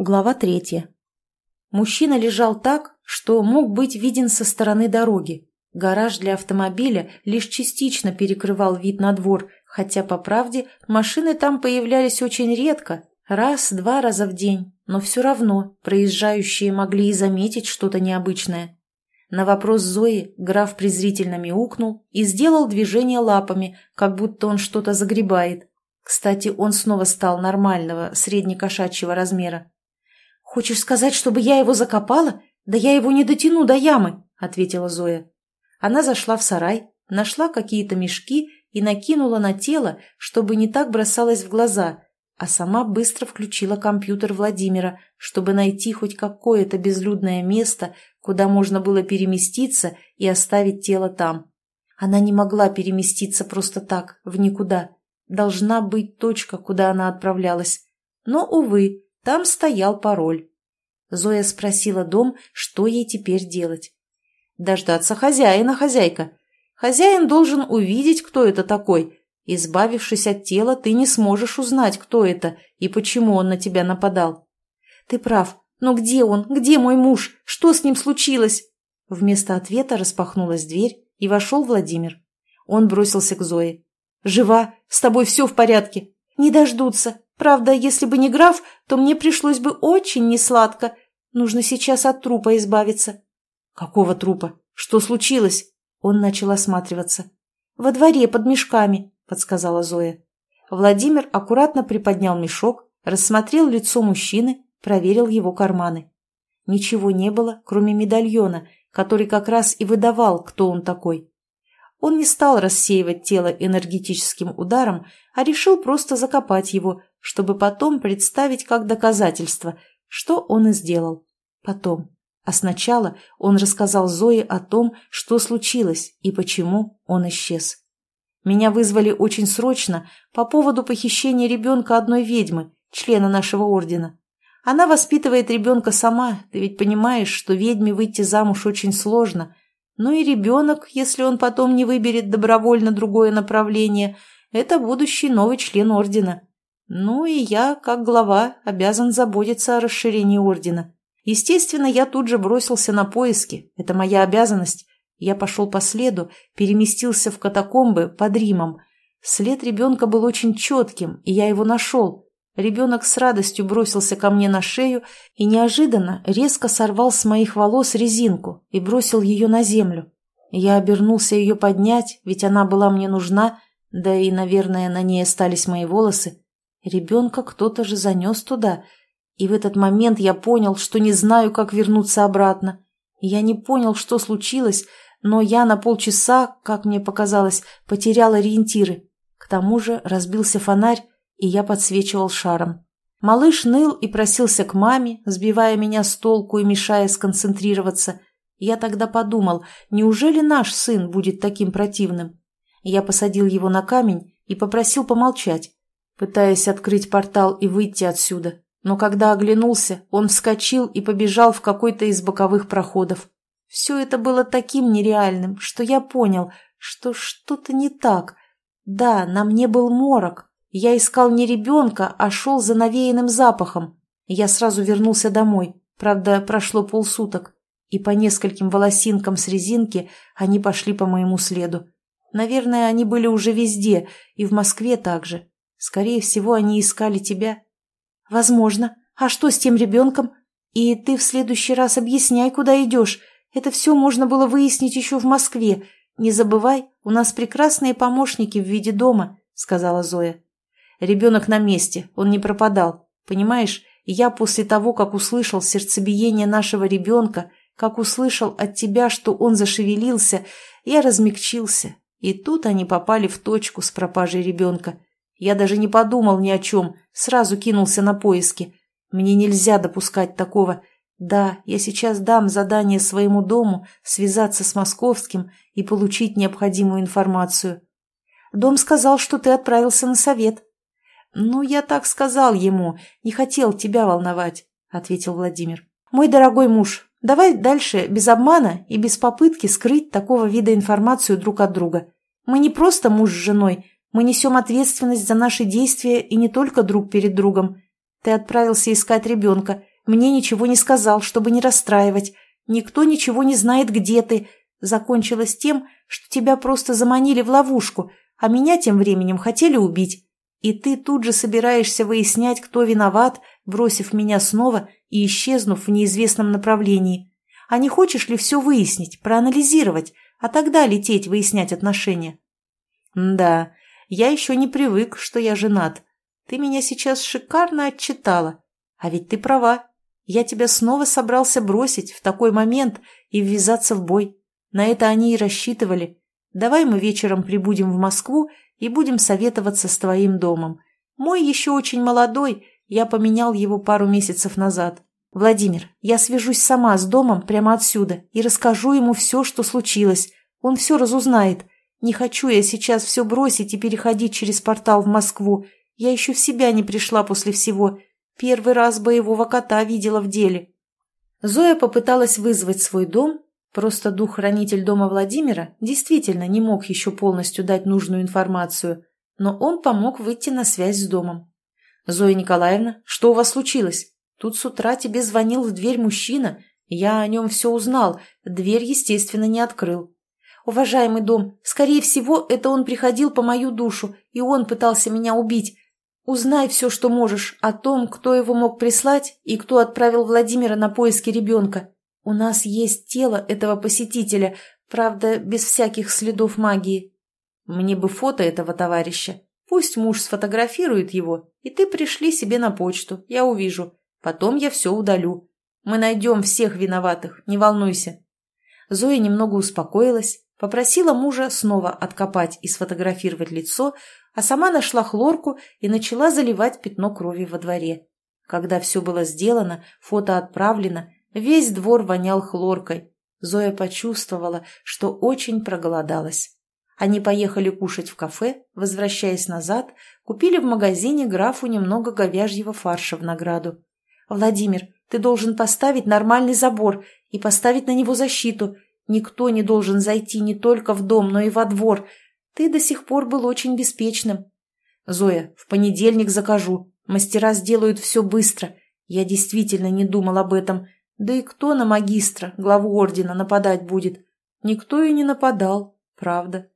Глава третья. Мужчина лежал так, что мог быть виден со стороны дороги. Гараж для автомобиля лишь частично перекрывал вид на двор, хотя, по правде, машины там появлялись очень редко, раз-два раза в день, но все равно проезжающие могли и заметить что-то необычное. На вопрос Зои граф презрительно мяукнул и сделал движение лапами, как будто он что-то загребает. Кстати, он снова стал нормального, среднекошачьего размера. «Хочешь сказать, чтобы я его закопала? Да я его не дотяну до ямы», — ответила Зоя. Она зашла в сарай, нашла какие-то мешки и накинула на тело, чтобы не так бросалось в глаза, а сама быстро включила компьютер Владимира, чтобы найти хоть какое-то безлюдное место, куда можно было переместиться и оставить тело там. Она не могла переместиться просто так, в никуда. Должна быть точка, куда она отправлялась. Но, увы, там стоял пароль. Зоя спросила дом, что ей теперь делать. «Дождаться хозяина, хозяйка. Хозяин должен увидеть, кто это такой. Избавившись от тела, ты не сможешь узнать, кто это и почему он на тебя нападал». «Ты прав. Но где он? Где мой муж? Что с ним случилось?» Вместо ответа распахнулась дверь, и вошел Владимир. Он бросился к Зое. «Жива? С тобой все в порядке?» «Не дождутся. Правда, если бы не граф, то мне пришлось бы очень несладко. Нужно сейчас от трупа избавиться. Какого трупа? Что случилось? Он начал осматриваться. Во дворе под мешками, подсказала Зоя. Владимир аккуратно приподнял мешок, рассмотрел лицо мужчины, проверил его карманы. Ничего не было, кроме медальона, который как раз и выдавал, кто он такой. Он не стал рассеивать тело энергетическим ударом, а решил просто закопать его, чтобы потом представить как доказательство, что он и сделал. Потом. А сначала он рассказал Зое о том, что случилось и почему он исчез. Меня вызвали очень срочно по поводу похищения ребенка одной ведьмы, члена нашего ордена. Она воспитывает ребенка сама, ты ведь понимаешь, что ведьме выйти замуж очень сложно. Ну и ребенок, если он потом не выберет добровольно другое направление, это будущий новый член ордена. Ну и я, как глава, обязан заботиться о расширении ордена. Естественно, я тут же бросился на поиски. Это моя обязанность. Я пошел по следу, переместился в катакомбы под Римом. След ребенка был очень четким, и я его нашел. Ребенок с радостью бросился ко мне на шею и неожиданно резко сорвал с моих волос резинку и бросил ее на землю. Я обернулся ее поднять, ведь она была мне нужна, да и, наверное, на ней остались мои волосы. Ребенка кто-то же занес туда, и в этот момент я понял, что не знаю, как вернуться обратно. Я не понял, что случилось, но я на полчаса, как мне показалось, потерял ориентиры. К тому же разбился фонарь, и я подсвечивал шаром. Малыш ныл и просился к маме, сбивая меня с толку и мешая сконцентрироваться. Я тогда подумал, неужели наш сын будет таким противным? Я посадил его на камень и попросил помолчать, пытаясь открыть портал и выйти отсюда. Но когда оглянулся, он вскочил и побежал в какой-то из боковых проходов. Все это было таким нереальным, что я понял, что что-то не так. Да, на мне был морок. Я искал не ребенка, а шел за навеянным запахом. Я сразу вернулся домой. Правда, прошло полсуток. И по нескольким волосинкам с резинки они пошли по моему следу. Наверное, они были уже везде, и в Москве также. Скорее всего, они искали тебя. Возможно. А что с тем ребенком? И ты в следующий раз объясняй, куда идешь. Это все можно было выяснить еще в Москве. Не забывай, у нас прекрасные помощники в виде дома, сказала Зоя. Ребенок на месте, он не пропадал. Понимаешь, я после того, как услышал сердцебиение нашего ребенка, как услышал от тебя, что он зашевелился, я размягчился. И тут они попали в точку с пропажей ребенка. Я даже не подумал ни о чем, сразу кинулся на поиски. Мне нельзя допускать такого. Да, я сейчас дам задание своему дому связаться с московским и получить необходимую информацию. Дом сказал, что ты отправился на совет. Ну, я так сказал ему, не хотел тебя волновать, ответил Владимир. Мой дорогой муж, давай дальше без обмана и без попытки скрыть такого вида информацию друг от друга. Мы не просто муж с женой, мы несем ответственность за наши действия и не только друг перед другом. Ты отправился искать ребенка, Мне ничего не сказал, чтобы не расстраивать. Никто ничего не знает, где ты. Закончилось тем, что тебя просто заманили в ловушку, а меня тем временем хотели убить. И ты тут же собираешься выяснять, кто виноват, бросив меня снова и исчезнув в неизвестном направлении. А не хочешь ли все выяснить, проанализировать, а тогда лететь выяснять отношения? Да, я еще не привык, что я женат. Ты меня сейчас шикарно отчитала. А ведь ты права. Я тебя снова собрался бросить в такой момент и ввязаться в бой. На это они и рассчитывали. Давай мы вечером прибудем в Москву и будем советоваться с твоим домом. Мой еще очень молодой, я поменял его пару месяцев назад. Владимир, я свяжусь сама с домом прямо отсюда и расскажу ему все, что случилось. Он все разузнает. Не хочу я сейчас все бросить и переходить через портал в Москву. Я еще в себя не пришла после всего. Первый раз боевого кота видела в деле. Зоя попыталась вызвать свой дом, Просто дух-хранитель дома Владимира действительно не мог еще полностью дать нужную информацию, но он помог выйти на связь с домом. «Зоя Николаевна, что у вас случилось? Тут с утра тебе звонил в дверь мужчина, я о нем все узнал, дверь, естественно, не открыл. Уважаемый дом, скорее всего, это он приходил по мою душу, и он пытался меня убить. Узнай все, что можешь, о том, кто его мог прислать и кто отправил Владимира на поиски ребенка. У нас есть тело этого посетителя, правда, без всяких следов магии. Мне бы фото этого товарища. Пусть муж сфотографирует его, и ты пришли себе на почту, я увижу. Потом я все удалю. Мы найдем всех виноватых, не волнуйся. Зоя немного успокоилась, попросила мужа снова откопать и сфотографировать лицо, а сама нашла хлорку и начала заливать пятно крови во дворе. Когда все было сделано, фото отправлено, Весь двор вонял хлоркой. Зоя почувствовала, что очень проголодалась. Они поехали кушать в кафе, возвращаясь назад, купили в магазине графу немного говяжьего фарша в награду. «Владимир, ты должен поставить нормальный забор и поставить на него защиту. Никто не должен зайти не только в дом, но и во двор. Ты до сих пор был очень беспечным». «Зоя, в понедельник закажу. Мастера сделают все быстро. Я действительно не думал об этом. Да и кто на магистра, главу ордена, нападать будет? Никто и не нападал, правда.